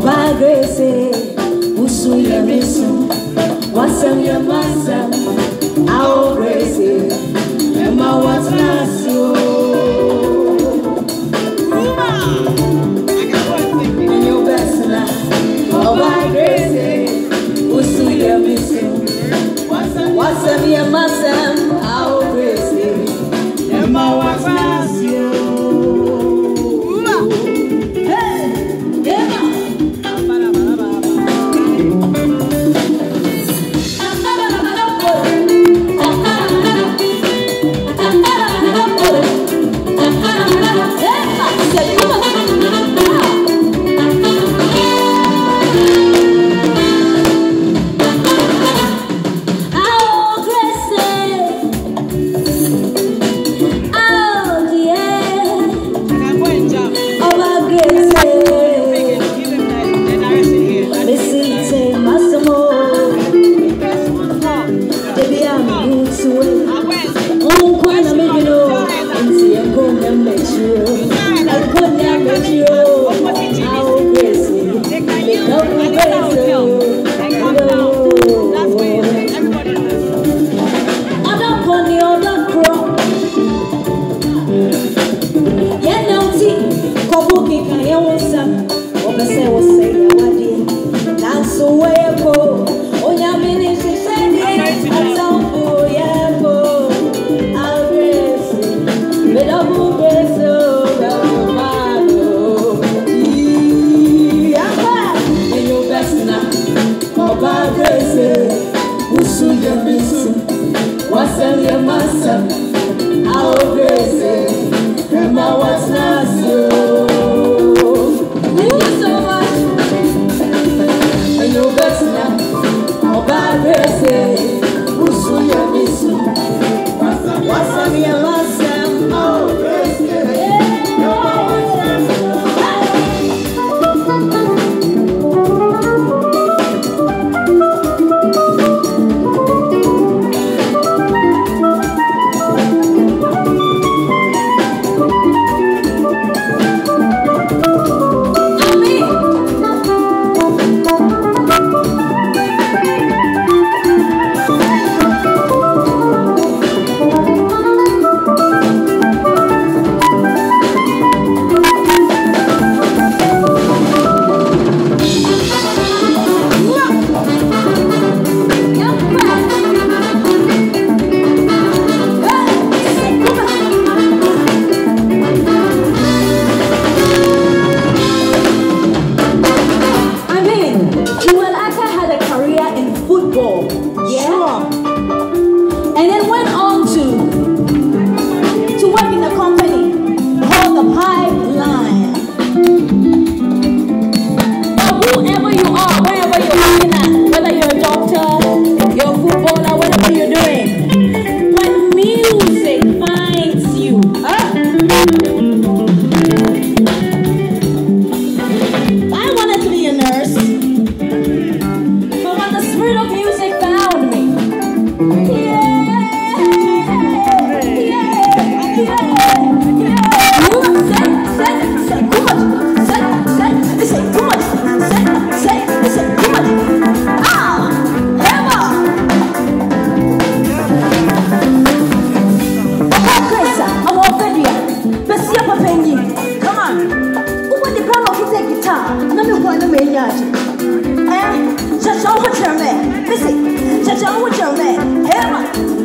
ọba grace eh, usu yẹmi sun wasẹm yẹm wasẹm awo grace. yeah. 是我的美女。哎，这小伙姐妹，你是这小伙姐妹，哎呀妈！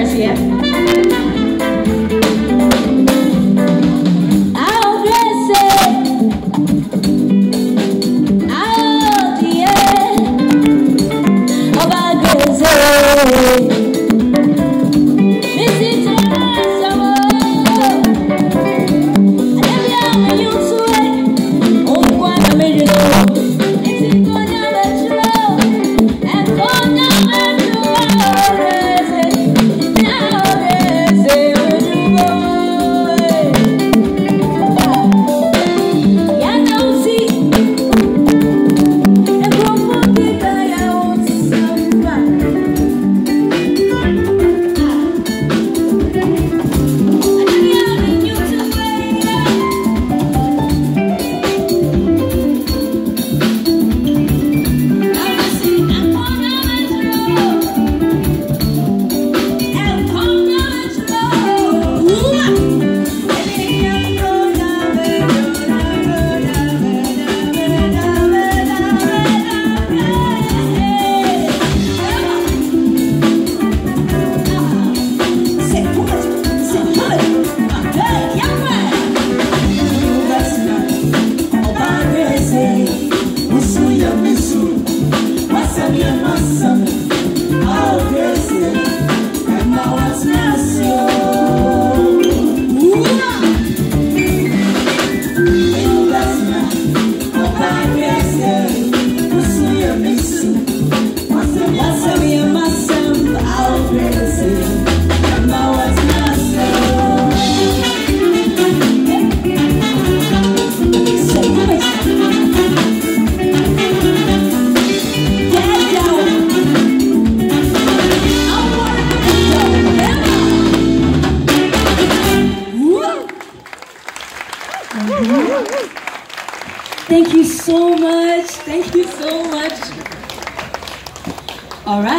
gracias. Thank Thank you so much. All right.